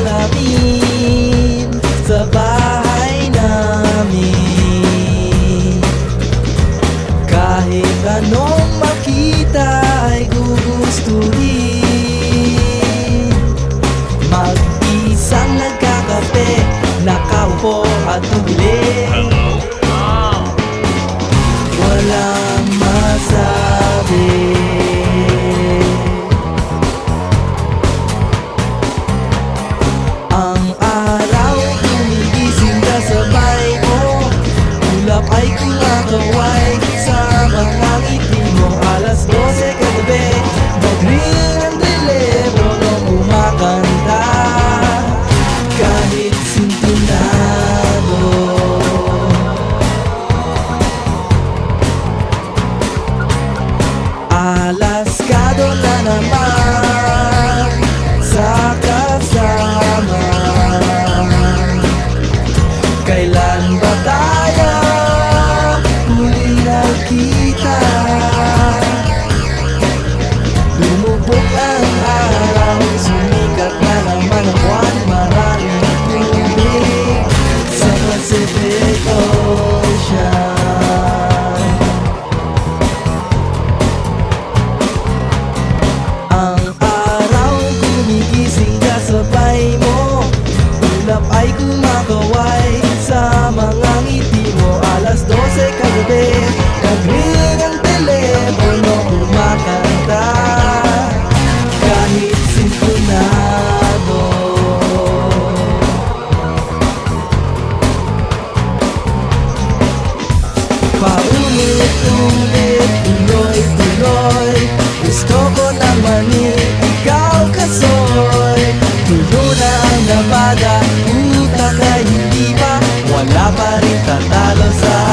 salamin sa bahay namin. Kahit anong makita ay gusto gugustuhin. Mag-isang nagkakape, nakaupo at tubili ay kumakaway sa mga ngiti mo Alas 12 kagabi. Nagring ang telepono kumakanta. Kahit sintonado Paulit-ulit, tuloy-tuloy a gozar.